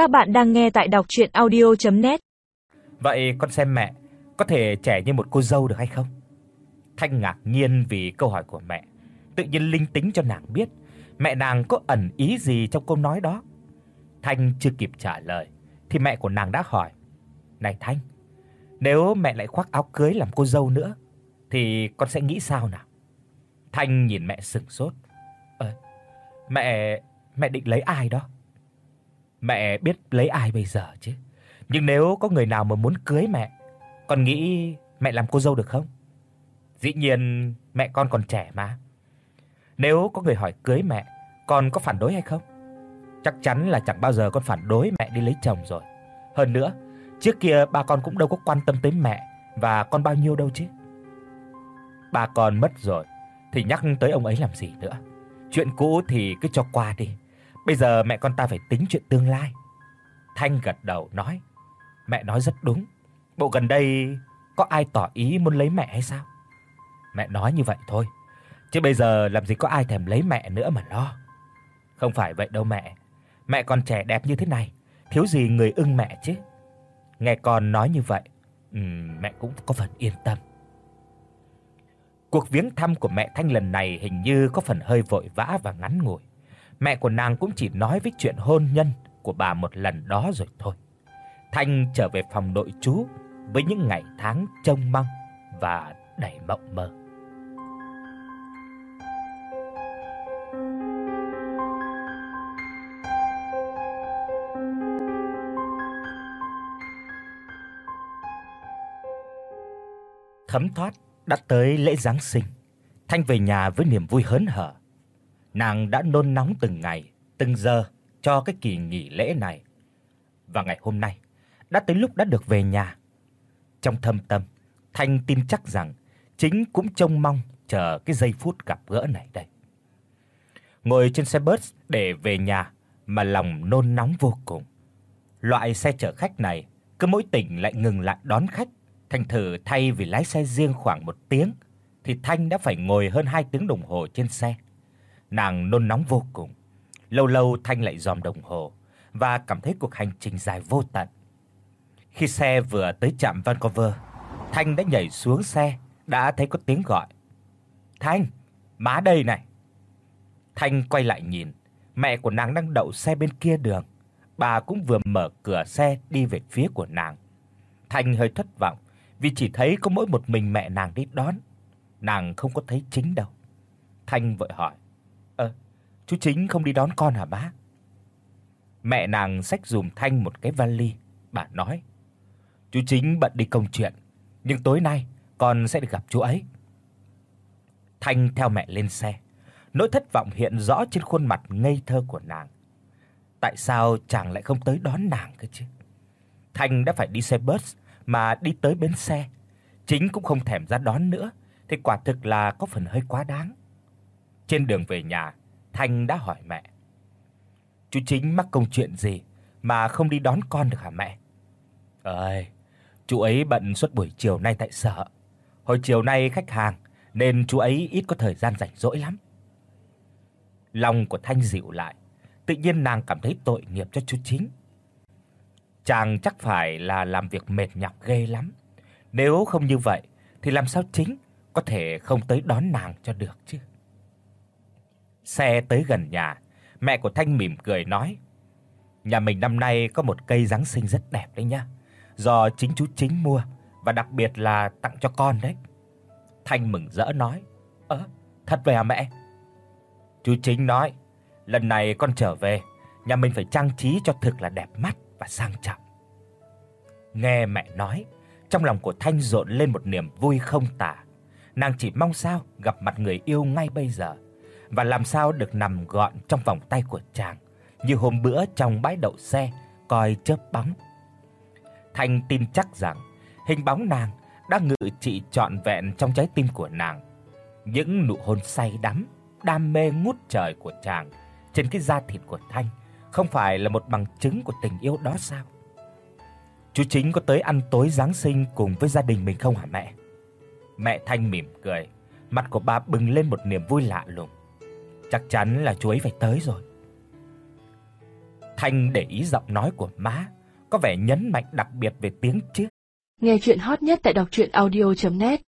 Các bạn đang nghe tại đọc audio net Vậy con xem mẹ có thể trẻ như một cô dâu được hay không? Thanh ngạc nhiên vì câu hỏi của mẹ, tự nhiên linh tính cho nàng biết mẹ nàng có ẩn ý gì trong câu nói đó. Thanh chưa kịp trả lời thì mẹ của nàng đã hỏi: "Này Thanh, nếu mẹ lại khoác áo cưới làm cô dâu nữa thì con sẽ nghĩ sao nào?" Thanh nhìn mẹ sững sốt. "Ờ, mẹ mẹ định lấy ai đó?" Mẹ biết lấy ai bây giờ chứ. Nhưng nếu có người nào mà muốn cưới mẹ, con nghĩ mẹ làm cô dâu được không? Dĩ nhiên mẹ con còn trẻ mà. Nếu có người hỏi cưới mẹ, con có phản đối hay không? Chắc chắn là chẳng bao giờ con phản đối mẹ đi lấy chồng rồi. Hơn nữa, trước kia ba con cũng đâu có quan tâm tới mẹ và con bao nhiêu đâu chứ. Ba con mất rồi thì nhắc tới ông ấy làm gì nữa. Chuyện cũ thì cứ cho qua đi. Bây giờ mẹ con ta phải tính chuyện tương lai. Thanh gật đầu nói, mẹ nói rất đúng. Bộ gần đây có ai tỏ ý muốn lấy mẹ hay sao? Mẹ nói như vậy thôi, chứ bây giờ làm gì có ai thèm lấy mẹ nữa mà lo. Không phải vậy đâu mẹ. Mẹ còn trẻ đẹp như thế này, thiếu gì người ưng mẹ chứ. Nghe con nói như vậy, ừm mẹ cũng có phần yên tâm. Cuộc viếng thăm của mẹ Thanh lần này hình như có phần hơi vội vã và ngắn ngủi. Mẹ của nàng cũng chỉ nói với chuyện hôn nhân của bà một lần đó rồi thôi. Thanh trở về phòng nội trú với những ngày tháng trông mong và đầy mộng mơ. Thấm thoát đã tới lễ giáng sinh. Thanh về nhà với niềm vui hớn hở. Nàng đã nôn nóng từng ngày, từng giờ cho cái kỳ nghỉ lễ này. Và ngày hôm nay đã tới lúc đã được về nhà. Trong thâm tâm, Thanh tin chắc rằng chính cũng trông mong chờ cái giây phút gặp gỡ này đây. Ngồi trên xe bus để về nhà mà lòng nôn nóng vô cùng. Loại xe chở khách này cứ mỗi tỉnh lại ngừng lại đón khách, thành thử thay vì lái xe riêng khoảng 1 tiếng thì Thanh đã phải ngồi hơn 2 tiếng đồng hồ trên xe. Nàng nôn nóng vô cùng. Lâu lâu Thanh lại dòm đồng hồ và cảm thấy cuộc hành trình dài vô tận. Khi xe vừa tới trạm Vancouver, Thanh đã nhảy xuống xe, đã thấy có tiếng gọi. "Thanh, má đây này." Thanh quay lại nhìn, mẹ của nàng đang đậu xe bên kia đường. Bà cũng vừa mở cửa xe đi về phía của nàng. Thanh hơi thất vọng vì chỉ thấy có mỗi một mình mẹ nàng đi đón. Nàng không có thấy chính đâu. Thanh vội hỏi: chú Chính không đi đón con hả bác?" Mẹ nàng xách dùm Thanh một cái vali, bà nói: "Chú Chính bận đi công chuyện, nhưng tối nay con sẽ được gặp chú ấy." Thanh theo mẹ lên xe. Nỗi thất vọng hiện rõ trên khuôn mặt ngây thơ của nàng. Tại sao chàng lại không tới đón nàng cơ chứ? Thanh đã phải đi xe bus mà đi tới bến xe, chính cũng không thèm ra đón nữa, thì quả thực là có phần hơi quá đáng. Trên đường về nhà, Thanh đã hỏi mẹ: "Chú Chính mắc công chuyện gì mà không đi đón con được hả mẹ?" "Ơi, chú ấy bận suốt buổi chiều nay tại sở. Hồi chiều nay khách hàng nên chú ấy ít có thời gian rảnh rỗi lắm." Lòng của Thanh dịu lại, tự nhiên nàng cảm thấy tội nghiệp cho chú Chính. Chàng chắc phải là làm việc mệt nhọc ghê lắm. Nếu không như vậy thì làm sao Chính có thể không tới đón nàng cho được chứ? Xe tới gần nhà, mẹ của Thanh mỉm cười nói: "Nhà mình năm nay có một cây giáng sinh rất đẹp đấy nhá, do chính chú Chính mua và đặc biệt là tặng cho con đấy." Thanh mừng rỡ nói: "Ơ, thật vậy à mẹ?" Chú Chính nói: "Lần này con trở về, nhà mình phải trang trí cho thực là đẹp mắt và sang trọng." Nghe mẹ nói, trong lòng của Thanh rộn lên một niềm vui không tả. Nàng chỉ mong sao gặp mặt người yêu ngay bây giờ và làm sao được nằm gọn trong vòng tay của chàng, như hôm bữa trong bãi đậu xe coi chớp bóng. Thanh tin chắc rằng hình bóng nàng đã ngự trị trọn vẹn trong trái tim của nàng. Những nụ hôn say đắm, đam mê ngút trời của chàng trên cái da thịt của Thanh không phải là một bằng chứng của tình yêu đó sao? Chú Chính có tới ăn tối giáng sinh cùng với gia đình mình không hả mẹ? Mẹ Thanh mỉm cười, mặt của bà bừng lên một niềm vui lạ lùng. Chắc chắn là chú ấy phải tới rồi. Thanh để ý giọng nói của má, có vẻ nhấn mạnh đặc biệt về tiếng chiếc. Nghe truyện hot nhất tại doctruyenaudio.net